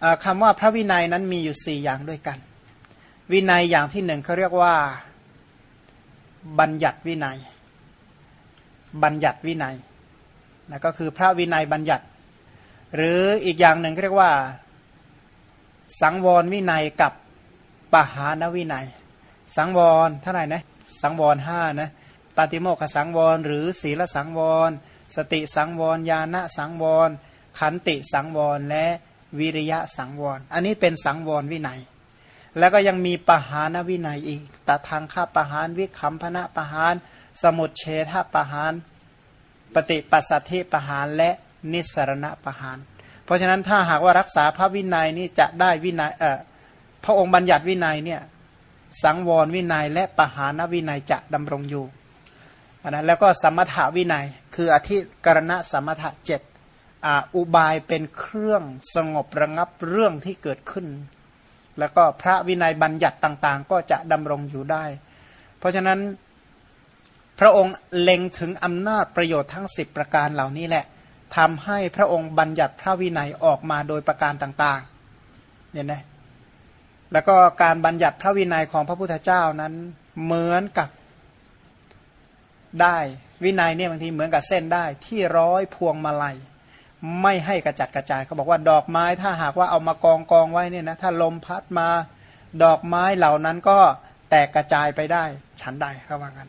เอ่อคำว่าพระวินัยนั้นมีอยู่สี่อย่างด้วยกัน วินัยอย่างที่หนึ่งเขาเรียกว่าบัญญัติวินัย บัญญัติวินัยนะก็คือพระวินัยบัญญัติ หรืออีกอย่างหนึ่งเขาเรียกว่า สังวรวินัยกับปหานวินัย สังวรเท่าไหร่นะสังวรห้านะปาติโมกขสังวร หรือศีลสังวร สติสังวรญาณสังวร ขันติสังวรและ วิริยะสังวร อันนี้เป็นสังวรวินัย แล้วก็ยังมีปหานวินัยอีกตทางข้าปหานวิคัมพนะปหาน สมุดเฉทปหาน ปฏิปัสสัทธิปหานและนิสรณปหาน เพราะฉะนั้นถ้าหากว่ารักษาพระวินัยนี่จะได้วินัยเอ่อพระองค์บัญญัติวินัยเนี่ยสังวรวินัย และปหานวินัยจะดำรงอยู่นะแล้วก็สมถาวินัย คืออธิกรณะสมถะเจ็ด อุบายเป็นเครื่องสงบระงับเรื่องที่เกิดขึ้น แล้วก็พระวินัยบัญญัติต่าง ๆ ก็จะดำรงอยู่ได้ เพราะฉะนั้นพระองค์เล็งถึงอำนาจประโยชน์ทั้ง 10 ประการเหล่านี้แหละทำให้พระองค์บัญญัติพระวินัยออกมาโดยประการต่างๆเนี่ยนะแล้วก็การบัญญัติพระวินัยของพระพุทธเจ้านั้นเหมือนกับได้วินัยเนี่ยบางทีเหมือนกับเส้นได้ที่ร้อยพวงมาลัย ไม่ให้กระจัดกระจายเขาบอกว่าดอกไม้ถ้าหากว่าเอามากองกองไว้เนี่ยนะถ้าลมพัดมาดอกไม้เหล่านั้นก็แตกกระจายไปได้ ฉันได้เขาว่ากัน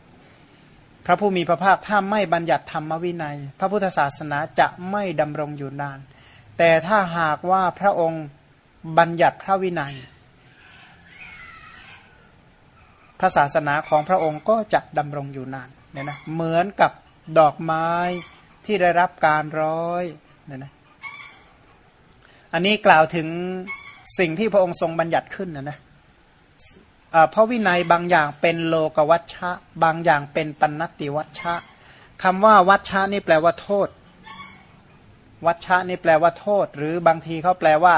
พระผู้มีพระภาคถ้าไม่บัญญัติธรรมวินัย พระพุทธศาสนาจะไม่ดำรงอยู่นาน แต่ถ้าหากว่าพระองค์บัญญัติพระวินัย พระศาสนาของพระองค์ก็จะดำรงอยู่นานเนี่ยนะเหมือนกับดอกไม้ที่ได้รับการร้อย เนี่ยนะอันนี้กล่าวถึงสิ่งที่พระองค์ทรงบัญญัติขึ้นนะนะพระวินัยบางอย่างเป็นโลกวัชชะ บางอย่างเป็นปันนติวัชชะคำว่าวัชชะนี่แปลว่าโทษ วัชชะนี่แปลว่าโทษ หรือบางทีเขาแปลว่า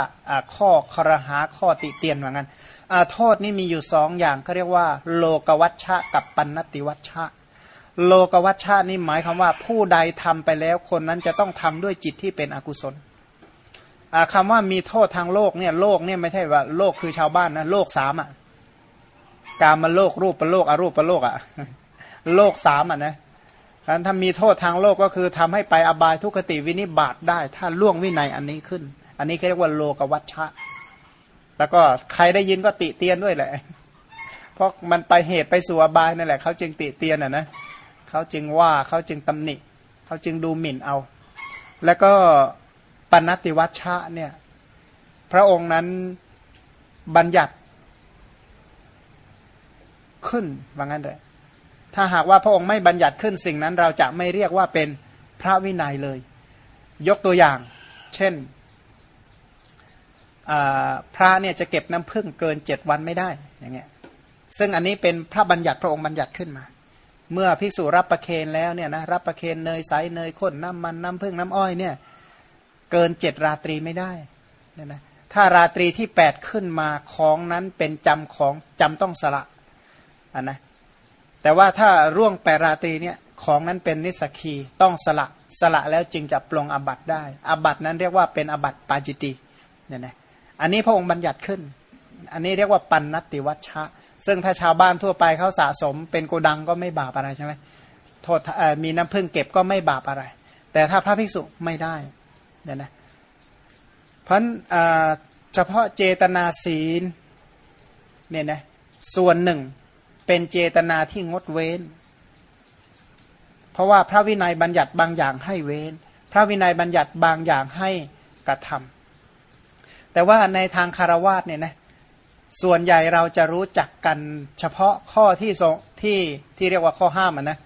ข้อครหาข้อติเตียนเหมือนกันโทษนี่มีอยู่สองอย่างเขาเรียกว่า โลกวัชชะกับปันนติวัชชะ โลกวัชชานี่หมายคำว่า ผู้ใดทำไปแล้วคนนั้นจะต้องทำด้วยจิตที่เป็นอกุศลคำว่ามีโทษทางโลกเนี่ยโลกเนี่ยไม่ใช่ว่าโลกคือชาวบ้านนะโลกสามอะการมาโลกรูปประโลกอรูปประโลกอะโลกสามอะนะการถ้ามีโทษทางโลกก็คือทำให้ไปอบายทุกติวินิบาตได้ ถ้าล่วงวินัยอันนี้ขึ้น อันนี้เรียกว่าโลกวัชชะ แล้วก็ใครได้ยินก็ติเตียนด้วยแหละ เพราะมันไปเหตุไปสู่อบายนั่นแหละเขาจึงติเตียนอะนะ เขาจึงว่าเขาจึงตำหนิ เขาจึงดูหมิ่นเอา แล้วก็ปณติวัชชะเนี่ยพระองค์นั้นบัญญัติขึ้นว่างั้นเลยถ้าหากว่าพระองค์ไม่บัญญัติขึ้นสิ่งนั้นเราจะไม่เรียกว่าเป็นพระวินัยเลย ยกตัวอย่าง เช่นพระเนี่ยจะเก็บน้ำพึ่งเกินเจ็ดวันไม่ได้อย่างเงี้ยซึ่งอันนี้เป็นพระบัญญัติพระองค์บัญญัติขึ้นมา เมื่อภิกษุรับประเคนแล้วเนี่ยนะรับประเคนเนยใสเนยข้นน้ำมันน้ำผึ้งน้ำอ้อยเนี่ยเกินเจ็ดราตรีไม่ได้เนี่ยนะถ้าราตรีที่แปดขึ้นมาของนั้นเป็นจำของจำต้องสละอันนะแต่ว่าถ้าร่วงแปดราตรีเนี่ยของนั้นเป็นนิสกีต้องสละสละแล้วจึงจะปลงอบัตได้ อบัตนั้นเรียกว่าเป็นอบัตปาจิตีเนี่ยนะอันนี้พระองค์บัญญัติขึ้น อันนี้เรียกว่าปันนติวัชชะ ซึ่งถ้าชาวบ้านทั่วไปเขาสะสม เป็นโกดังก็ไม่บาปอะไรใช่ไหมโทษมีน้ำพึ่งเก็บก็ไม่บาปอะไร แต่ถ้าพระภิกษุไม่ได้เนี่ยนะเพราะเฉพาะเจตนาศีลเนี่ยนะส่วนหนึ่งเป็นเจตนาที่งดเว้น เพราะว่าพระวินัยบัญญัติบางอย่างให้เว้น พระวินัยบัญญัติบางอย่างให้กระทำแต่ว่าในทางคารวาสเนี่ยนะ ส่วนใหญ่เราจะรู้จักกันเฉพาะข้อที่ที่ที่เรียกว่าข้อห้ามนะ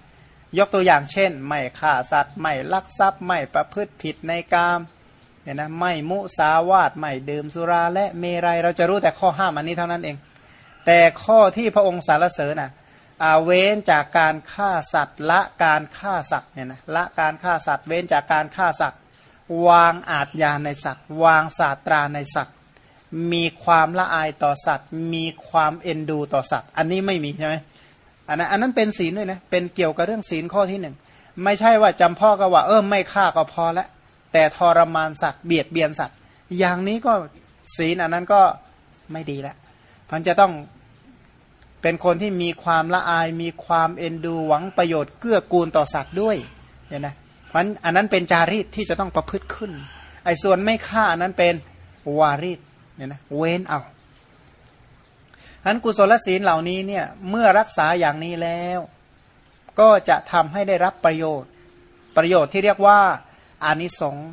ยกตัวอย่างเช่น ไม่ฆ่าสัตว์ ไม่ลักทรัพย์ ไม่ประพฤติผิดในกามเนี่ยนะไม่มุสาวาทไม่ดื่มสุราและเมรัยเราจะรู้แต่ข้อห้ามอันนี้เท่านั้นเอง แต่ข้อที่พระองค์สารเสริญนะอาเว้นจากการฆ่าสัตว์ละการฆ่าสัตว์เนี่ยนะละการฆ่าสัตว์ เว้นจากการฆ่าสัตว์ วางอาทยาในสัตว์ วางศาสตราในสัตว์ มีความละอายต่อสัตว์ มีความเอ็นดูต่อสัตว์ อันนี้ไม่มีใช่ไหมอันนั้นอันนั้นเป็นศีลด้วยนะเป็นเกี่ยวกับเรื่องศีลข้อที่หนึ่งไม่ใช่ว่าจำพ่อก็ว่า เออไม่ฆ่าก็พอล้วแต่ทรมานสัตว์เบียดเบียนสัตว์ อย่างนี้ก็ศีลอันนั้นก็ไม่ดีล้วพันจะต้องเป็นคนที่มีความละอาย มีความเอ็นดูหวังประโยชน์เกื้อกูลต่อสัตว์ด้วยเนี่ยนะพราะอันนั้นเป็นจารีตที่จะต้องประพฤติขึ้นไอ้ส่วนไม่ฆ่าอันนั้นเป็นวารีต เนี่ยนะเว้นเอาอันกุศลศีลเหล่านี้เนี่ยเมื่อรักษาอย่างนี้แล้ว ก็จะทำให้ได้รับประโยชน์ ประโยชน์ที่เรียกว่าอานิสงส์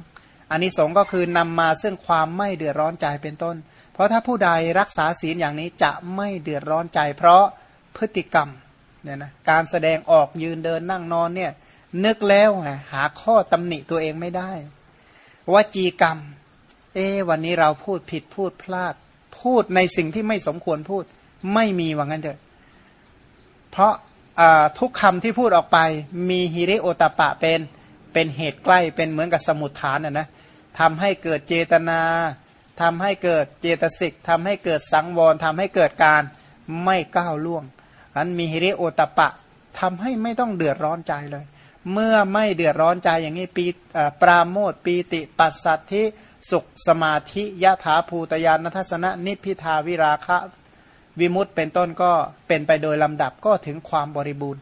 อานิสงส์ก็คือนำมาซึ่งความไม่เดือดร้อนใจเป็นต้น เพราะถ้าผู้ใดรักษาศีลอย่างนี้จะไม่เดือดร้อนใจ เพราะพฤติกรรมเนี่ยนะการแสดงออกยืนเดินนั่งนอนเนี่ยนึกแล้วไงหาข้อตำหนิตัวเองไม่ได้ว่าจีกรรม เอ๊วันนี้เราพูดผิดพูดพลาด พูดในสิ่งที่ไม่สมควรพูด ไม่มีว่างั้นเถอะ เพราะทุกคำที่พูดออกไป มีฮิริโอตปะเป็นเป็นเหตุใกล้เป็นเหมือนกับสมุดฐานนะนะทำให้เกิดเจตนาทำให้เกิดเจตสิกทำให้เกิดสังวรทำให้เกิดการไม่ก้าวล่วงอันมีฮิริโอตปะทำให้ไม่ต้องเดือดร้อนใจเลย เมื่อไม่เดือดร้อนใจอย่างนี้ปีปราโมทปีติปัสสัตทิ สุขสมาธิยะถาภูตยานทัศนะนิพิทาวิราคะวิมุตเป็นต้นก็เป็นไปโดยลำดับก็ถึงความบริบูรณ์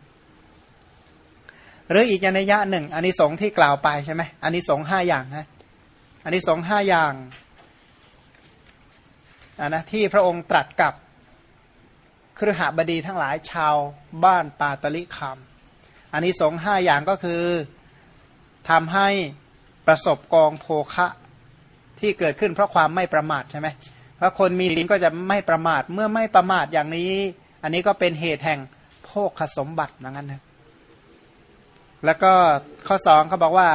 หรืออีกนัยยะหนึ่งอันนี้สงที่กล่าวไปใช่ไหมอันนี้สงห้าอย่างนะอันนี้สงห้าอย่างอันนะที่พระองค์ตรัสกับครหบดีทั้งหลายชาวบ้านปาตลิคามอันนี้สงห้าอย่างก็คือทำให้ประสบกองโภคะ ที่เกิดขึ้นเพราะความไม่ประมาทใช่ไหมเพราะคนมีศีลก็จะไม่ประมาทเมื่อไม่ประมาทอย่างนี้ อันนี้ก็เป็นเหตุแห่งโภคสมบัติเหมือนกันนะแล้วก็ข้อสองเขาบอกว่า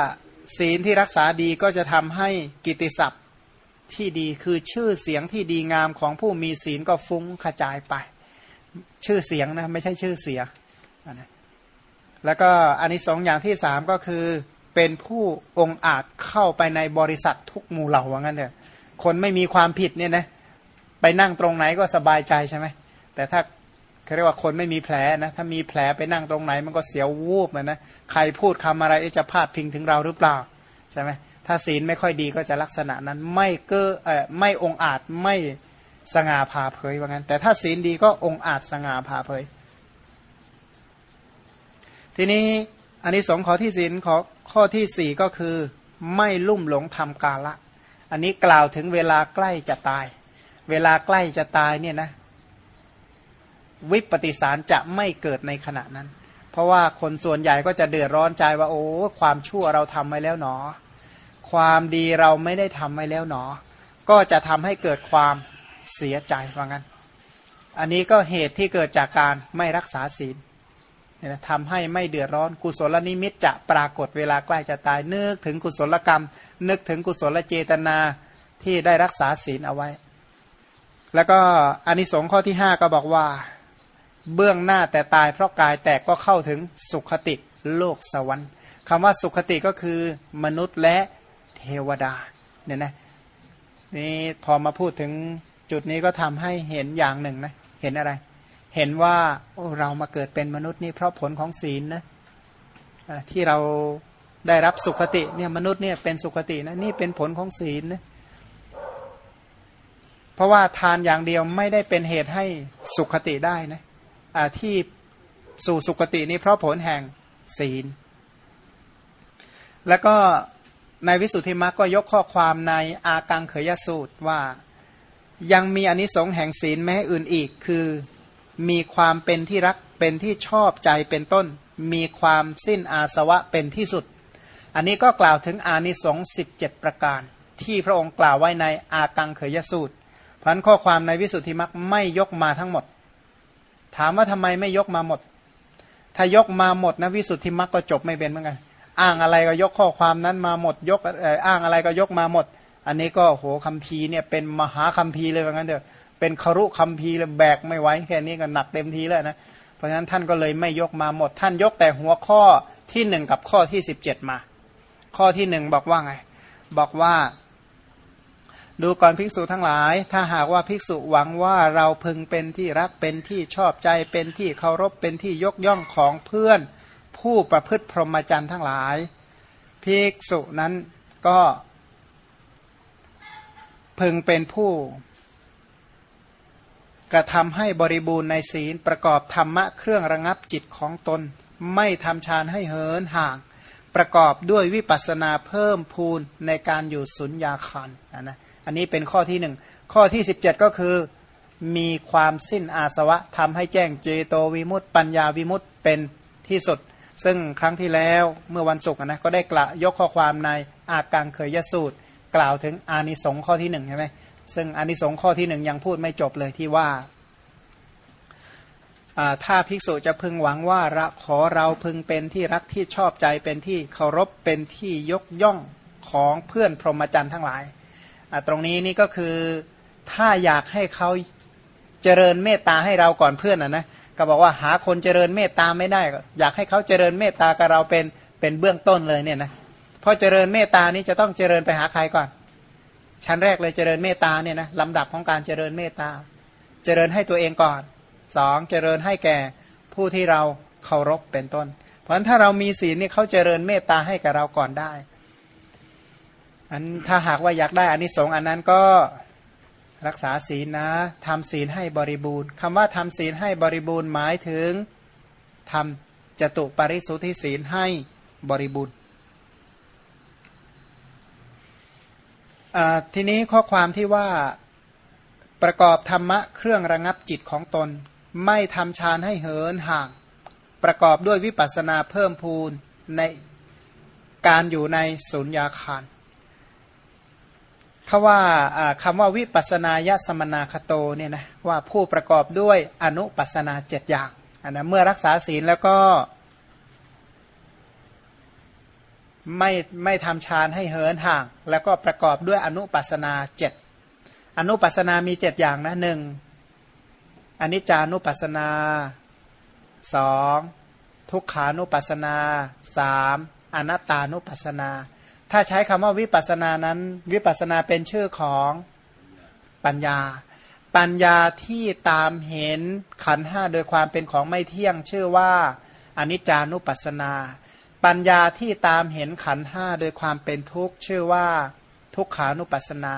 ศีลที่รักษาดีก็จะทำให้กิติศัพท์ที่ดีคือชื่อเสียงที่ดีงามของผู้มีศีลก็ฟุ้งกระจายไป ชื่อเสียงนะไม่ใช่ชื่อเสียนะแล้วก็อันนี้สองอย่างที่สามก็คือ เป็นผู้องอาจเข้าไปในบริษัททุกหมู่เหล่าว่างั้นเถอะคนไม่มีความผิดเนี่ยนะไปนั่งตรงไหนก็สบายใจใช่ไหมแต่ถ้าเขาเรียกว่าคนไม่มีแผลนะถ้ามีแผลไปนั่งตรงไหน มันก็เสียววูบนะใครพูดคำอะไรจะพาดพิงถึงเราหรือเปล่าใช่ไหมถ้าศีลไม่ค่อยดีก็จะลักษณะนั้นไม่เก้อเออไม่องอาจไม่สง่าผ่าเผยว่างั้น แต่ถ้าศีลดีก็องอาจสง่าผ่าเผย ทีนี้อันนี้สงขอที่ศีลขอ ข้อที่สี่ก็คือไม่ลุ่มหลงทำกาละ อันนี้กล่าวถึงเวลาใกล้จะตาย เวลาใกล้จะตายเนี่ยนะ วิปฏิสารจะไม่เกิดในขณะนั้น เพราะว่าคนส่วนใหญ่ก็จะเดือดร้อนใจว่า โอ้ความชั่วเราทำไว้แล้วหนอ ความดีเราไม่ได้ทำไว้แล้วหนอ ก็จะทำให้เกิดความเสียใจว่างั้น อันนี้ก็เหตุที่เกิดจากการไม่รักษาศีล เนี่ยทำให้ไม่เดือดร้อนกุศลนิมิตจะปรากฏเวลาใกล้จะตายนึกถึงกุศลกรรม นึกถึงกุศลเจตนาที่ได้รักษาศีลเอาไว้ แล้วก็อานิสงส์ข้อที่ห้าก็บอกว่า เบื้องหน้าแต่ตายเพราะกายแตกก็เข้าถึงสุขติโลกสวรรค์คำว่าสุขติก็คือมนุษย์และเทวดาเนี่ยนะนี่พอมาพูดถึงจุดนี้ก็ทำให้เห็นอย่างหนึ่งนะเห็นอะไร เห็นว่าเรามาเกิดเป็นมนุษย์นี่เพราะผลของศีลนะที่เราได้รับสุขติเนี่ยมนุษย์เนี่ยเป็นสุขตินะนี่เป็นผลของศีลนะเพราะว่าทานอย่างเดียวไม่ได้เป็นเหตุให้สุขติได้นะที่สู่สุขตินี้เพราะผลแห่งศีล แล้วก็ในวิสุทธิมรรคก็ยกข้อความในอากังเขยสูตรว่ายังมีอนิสงส์แห่งศีลแม้อื่นอีก คือ มีความเป็นที่รักเป็นที่ชอบใจเป็นต้น มีความสิ้นอาสวะเป็นที่สุด อันนี้ก็กล่าวถึงอานิสงส์17 ประการ ที่พระองค์กล่าวไว้ในอากังเขยสูตรพันข้อความในวิสุทธิมรรคไม่ยกมาทั้งหมด ถามว่าทำไมไม่ยกมาหมด ถ้ายกมาหมดนะวิสุทธิมรรคก็จบไม่เป็นเหมือนกัน อ้างอะไรก็ยกข้อความนั้นมาหมด ยกอ้างอะไรก็ยกมาหมด อันนี้ก็โหคัมภีร์เนี่ยเป็นมหาคัมภีร์เลยว่างั้นเถอะ เป็นคารุคัมภีร์เลยแบกไม่ไหวแค่นี้ก็หนักเต็มทีแล้วนะเพราะฉะนั้นท่านก็เลยไม่ยกมาหมด ท่านยกแต่หัวข้อที่หนึ่งกับข้อที่สิบเจ็ดมา ข้อที่หนึ่งบอกว่าไง บอกว่า ดูก่อนภิกษุทั้งหลาย ถ้าหากว่าภิกษุหวังว่าเราพึงเป็นที่รักเป็นที่ชอบใจเป็นที่เคารพเป็นที่ยกย่องของเพื่อน ผู้ประพฤติพรหมจรรย์ทั้งหลาย ภิกษุนั้นก็พึงเป็นผู้ กระทำให้บริบูรณ์ในศีลประกอบธรรมะเครื่องระงับจิตของตน ไม่ทำฌานให้เหินห่าง ประกอบด้วยวิปัสนาเพิ่มพูนในการอยู่สุญญาคารนนะอันนี้เป็นข้อที่หนึ่งข้อที่ 17 ก็คือมีความสิ้นอาสวะทำให้แจ้งเจโตวิมุตต์ปัญญาวิมุตต์เป็นที่สุด ซึ่งครั้งที่แล้วเมื่อวันศุกร์นะก็ได้กล่าวยกข้อความในอากังเคยยสูตร กล่าวถึงอานิสงส์ข้อที่หนึ่งใช่ไหม ซึ่งอานิสงส์ข้อที่หนึ่งยังพูดไม่จบเลยที่ว่าถ้าภิกษุจะพึงหวังว่าขอเราพึงเป็นที่รักที่ชอบใจเป็นที่เคารพเป็นที่ยกย่องของเพื่อนพรหมจรรย์ทั้งหลาย ตรงนี้นี่ก็คือถ้าอยากให้เขาเจริญเมตตาให้เราก่อนเพื่อนนะนะก็บอกว่าหาคนเจริญเมตตาไม่ได้ อยากให้เขาเจริญเมตตากับเราเป็นเป็นเบื้องต้นเลยเนี่ยนะพราะเจริญเมตตานี้จะต้องเจริญไปหาใครก่อน ชั้นแรกเลยเจริญเมตตาเนี่ยนะลำดับของการเจริญเมตตา เจริญให้ตัวเองก่อนสองเจริญให้แก่ผู้ที่เราเคารพเป็นต้น เพราะฉะนั้นถ้าเรามีศีลนี่เขาเจริญเมตตาให้กับเราก่อนได้อันถ้าหากว่าอยากได้อานิสงส์อันนั้นก็รักษาศีลนะทำศีลให้บริบูรณ์คำว่าทำศีลให้บริบูรณ์หมายถึงทำจตุปริสุทธิศีลให้บริบูรณ์ ทีนี้ข้อความที่ว่าประกอบธรรมะเครื่องระงับจิตของตน ไม่ทำฌานให้เหินห่าง ประกอบด้วยวิปัสนาเพิ่มพูนในการอยู่ในสุญญาคารคาว่าคำว่าวิปัสนายสมนาคโตเนี่ยนะว่าผู้ประกอบด้วยอนุปัสนาเจ็ดอย่างนนะเมื่อรักษาศีลแล้วก็ ไม่ไม่ทำฌานให้เหินห่าง แล้วก็ประกอบด้วยอนุปัสนาเจ็ดอนุปัสนามีเจ็ดอย่างนะหนึ่งอนิจจานุปัสนาสองทุกขานุปัสนาสามอนัตตานุปัสนา ถ้าใช้คำว่าวิปัสสนานั้น วิปัสนาเป็นชื่อของปัญญา ปัญญาที่ตามเห็นขันห้าโดยความเป็นของไม่เที่ยงชื่อว่าอนิจจานุปัสนา ปัญญาที่ตามเห็นขันห้าโดยความเป็นทุกข์ชื่อว่าทุกขานุปัสสนา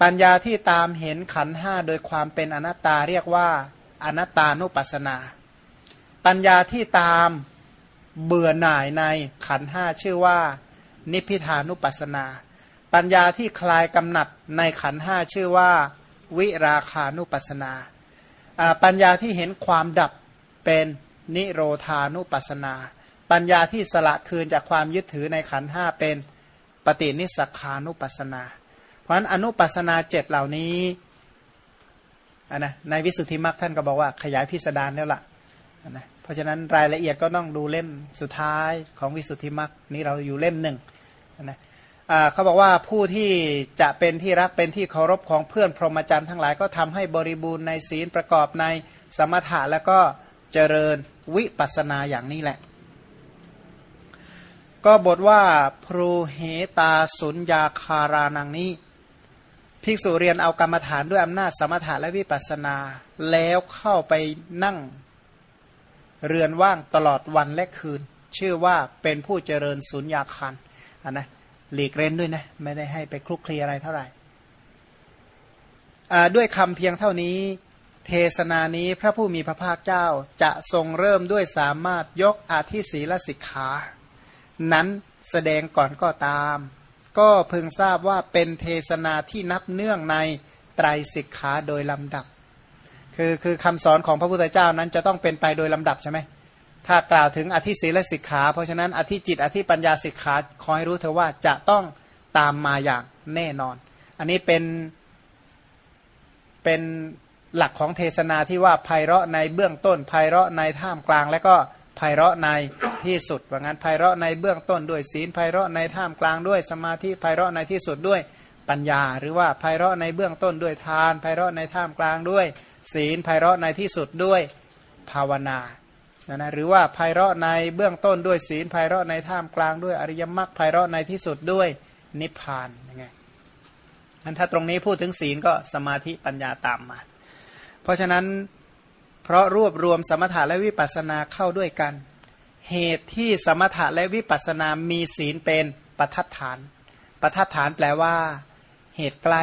ปัญญาที่ตามเห็นขันห้าโดยความเป็นอนัตตาเรียกว่าอนัตตานุปัสสนา ปัญญาที่ตามเบื่อหน่ายในขันห้าชื่อว่า นิพิทานุปัสนา ปัญญาที่คลายกำหนัดในขันห้าชื่อว่า วิราคานุปัสนา ปัญญาที่เห็นความดับเป็นนิโรธานุปัสนา ปัญญาที่สละคืนจากความยึดถือในขันห้าเป็นปฏินิสักานุปัสนา เพราะฉะนั้นอนุปัสนาเจ็ดเหล่านี้นะในวิสุทธิมรรคท่านก็บอกว่าขยายพิสดารแล้วละ่ะนะเพราะฉะนั้นรายละเอียดก็ต้องดูเล่มสุดท้ายของวิสุทธิมรรคนี้เราอยู่เล่มหนึ่งนะเขาบอกว่าผู้ที่จะเป็นที่รักเป็นที่เคารพของเพื่อนพรหมจรรย์ทั้งหลายก็ทำให้บริบูรณ์ในศีลประกอบในสมถะแล้วก็เจริญวิปัสนาอย่างนี้แหละ ก็บทว่าพรูเหตาสุญญาคารานังนี้ภิกษุเรียนเอากรรมฐานด้วยอำนาจสมถะและวิปัสนา แล้วเข้าไปนั่งเรือนว่างตลอดวันและคืน ชื่อว่าเป็นผู้เจริญสุญญาคารนนะหลีกเร้นด้วยนะไม่ได้ให้ไปคลุกคลีอะไรเท่าไหร่ด้วยคำเพียงเท่านี้ เทศนานี้พระผู้มีพระภาคเจ้าจะทรงเริ่มด้วยสามารถยกอาทิศีลสิกขา นั้นแสดงก่อนก็ตาม ก็เพึงทราบว่าเป็นเทศนาที่นับเนื่องในไตรสิกขาโดยลำดับ คือคือคำสอนของพระพุทธเจ้านั้นจะต้องเป็นไปโดยลำดับใช่ไหมถ้ากล่าวถึงอธิศีลสิกขา เพราะฉะนั้นอธิจิตอธิปัญญาสิกขาคอยรู้เธอว่าจะต้องตามมาอย่างแน่นอน อันนี้เป็นเป็นหลักของเทศนาที่ว่าไพเราะในเบื้องต้นไพเราะในท่ามกลางและก็ ไพเราะในที่สุดว่างั้นไพเราะในเบื้องต้นด้วยศีลไพเราะในท่ามกลางด้วยสมาธิไพเราะในที่สุดด้วยปัญญา หรือว่าไพเราะในเบื้องต้นด้วยทานไพเราะในท่ามกลางด้วย ศีลไพเราะในที่สุดด้วยภาวนานะนะหรือว่าไพเราะในเบื้องต้นด้วยศีลไพเราะในท่ามกลางด้วยอริยมรรคไพเราะในที่สุดด้วยนิพพานยังไงอันถ้าตรงนี้พูดถึงศีลก็สมาธิปัญญาตามมา เพราะฉะนั้น เพราะรวบรวมสมถะและวิปัสนาเข้าด้วยกัน เหตุที่สมถะและวิปัสนามีศีลเป็นปัทัดฐานปัทัดฐานแปลว่า เหตุใกล้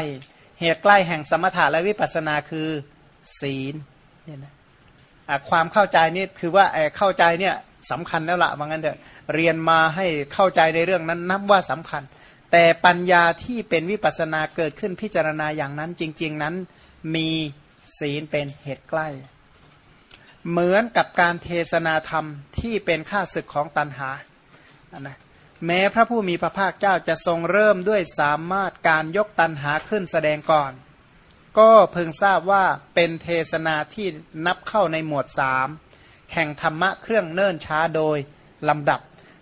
เหตุใกล้แห่งสมถะและวิปัสนาคือ ศีลเนี่ยนะความเข้าใจนี่คือว่าเข้าใจเนี่ยสำคัญแล้วละว่างั้นเถอะเรียนมาให้เข้าใจในเรื่องนั้นนับว่าสำคัญ แต่ปัญญาที่เป็นวิปัสนาเกิดขึ้นพิจารณาอย่างนั้นจริง ๆ นั้นมีศีลเป็นเหตุใกล้ เหมือนกับการเทศนาธรรมที่เป็นค่าศึกของตันหานะแม้พระผู้มีพระภาคเจ้าจะทรงเริ่มด้วยสามารถการยกตันหาขึ้นแสดงก่อน ก็เพิ่งทราบว่าเป็นเทศนาที่นับเข้าในหมวดสามแห่งธรรมะเครื่องเนิ่นช้าโดยลำดับ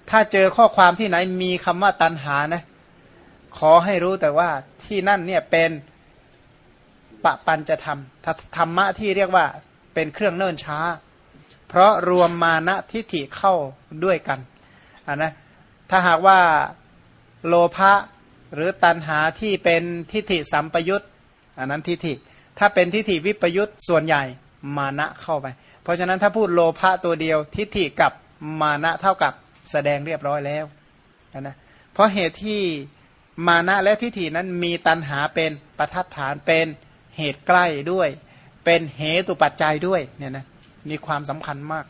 ถ้าเจอข้อความที่ไหนมีคำว่าตันหานะ ขอให้รู้แต่ว่าที่นั่นเนี่ยเป็นปะปันจะทำธรรมะที่เรียกว่า เป็นเครื่องเนิ่นช้า เพราะรวมมานะทิฏฐิเข้าด้วยกันอ่านะถ้าหากว่าโลภะหรือตันหาที่เป็นทิฏฐิสัมปยุตอันนั้นทิฏฐิ ถ้าเป็นทิฏฐิวิปยุตส่วนใหญ่มานะเข้าไป เพราะฉะนั้นถ้าพูดโลภะตัวเดียวทิฏฐิกับมานะเท่ากับแสดงเรียบร้อยแล้วนะเพราะเหตุที่มานะและทิฏฐินั้นมีตันหาเป็นประทัดฐานเป็นเหตุใกล้ด้วย เป็นเหตุปัจจัยด้วยเนี่ยนะมีความสำคัญมาก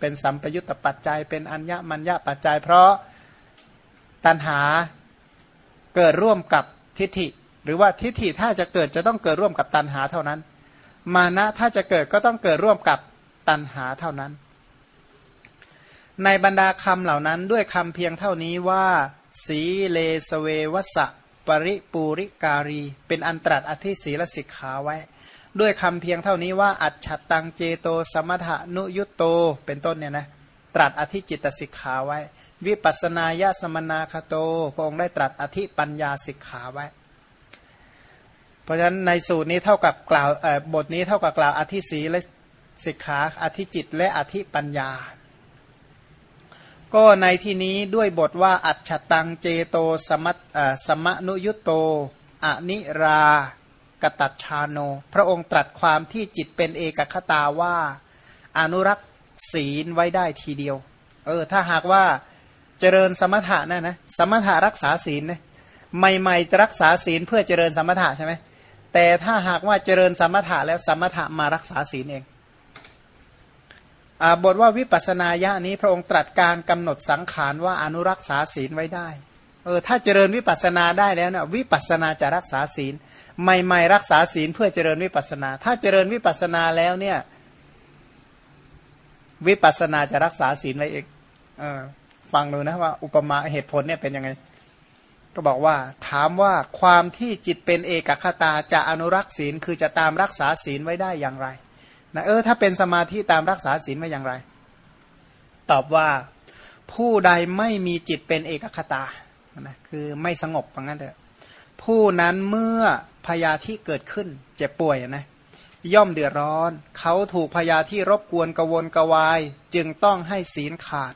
เป็นสัมปยุตตปัจจัย เป็นอัญญมัญญปัจจัย เพราะตัณหาเกิดร่วมกับทิฏฐิ หรือว่าทิฏฐิถ้าจะเกิดจะต้องเกิดร่วมกับตัณหาเท่านั้น มานะถ้าจะเกิดก็ต้องเกิดร่วมกับตัณหาเท่านั้น ในบรรดาคำเหล่านั้นด้วยคำเพียงเท่านี้ว่า สีเลสเววสะ ปริปูริการี เป็นอันตรัสอธิศีลสิกขาไว้ ด้วยคำเพียงเท่านี้ว่า อัจฉตังเจโต สมถะนุยุตโต เป็นต้นเนี่ยนะตรัสอธิจิตสิกขาไว้ วิปัสนาญาสมนาคโตพระองค์ได้ตรัสอธิปัญญาสิกขาไว้ เพราะฉะนั้นในสูตรนี้เท่ากับกล่าวบทนี้เท่ากับกล่าวอธิศีและสิกขาอธิจิตและอธิปัญญา ก็ในที่นี้ด้วยบทว่าอัจฉตังเจโตสมัตสมนุยุตโตอนิรา กตัดชาโน พระองค์ตรัสความที่จิตเป็นเอกคตาว่า อนุรักษ์ศีลไว้ได้ทีเดียว เออ ถ้าหากว่าเจริญสมถะนะนะ สมถะรักษาศีลนะใหม่ๆรักษาศีลเพื่อเจริญสมถะใช่ไหมแต่ถ้าหากว่าเจริญสมถะแล้วสมถะมารักษาศีลเองอบทว่าวิปัสสนาญานี้พระองค์ตรัสการกำหนดสังขารว่าอนุรักษาศีลไว้ได้ เออถ้าเจริญวิปัสนาได้แล้วนะวิปัสนาจะรักษาศีลใหม่ๆรักษาศีลเพื่อเจริญวิปัสนา ถ้าเจริญวิปัสนาแล้วเนี่ย วิปัสนาจะรักษาศีลไว้เองเออฟังดูนะว่าอุปมาเหตุผลเนี่ยเป็นยังไง ก็บอกว่า ถามว่าความที่จิตเป็นเอกคตาจะอนุรักษ์ศีลคือจะตามรักษาศีลไว้ได้อย่างไรนะเออ ถ้าเป็นสมาธิตามรักษาศีลไว้อย่างไร ตอบว่าผู้ใดไม่มีจิตเป็นเอกคตา นะคือไม่สงบว่างั้นเถอะผู้นั้นเมื่อพยาธิเกิดขึ้น เจ็บป่วยนะย่อมเดือดร้อน เขาถูกพยาที่รบกวนกวนกวาย จึงต้องให้ศีลขาด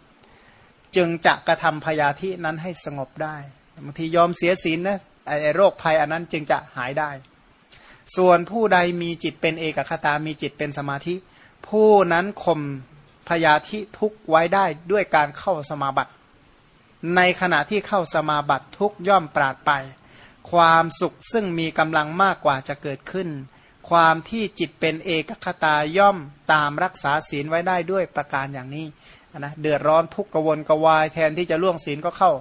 จึงจะกระทำพยาธินั้นให้สงบได้บางทียอมเสียศีลนะไอ้โรคภัยอันนั้นจึงจะหายได้ ส่วนผู้ใดมีจิตเป็นเอกคตา มีจิตเป็นสมาธิ ผู้นั้นข่มพยาธิทุกไว้ได้ด้วยการเข้าสมาบัติ ในขณะที่เข้าสมาบัติทุกย่อมปราดไป ความสุขซึ่งมีกำลังมากกว่าจะเกิดขึ้น ความที่จิตเป็นเอกคตาย่อมตามรักษาศีลไว้ได้ด้วยประการอย่างนี้นะเดือดร้อนทุกกวนกวายแทนที่จะล่วงศีลก็เข้า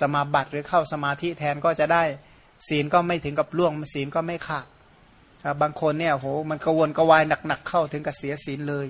สมาบัติหรือเข้าสมาธิแทนก็จะได้ ศีลก็ไม่ถึงกับล่วงศีลก็ไม่ขาดบางคนเนี่ยโหมันกวนกวายหนักๆเข้าถึงกับเสียศีลเลย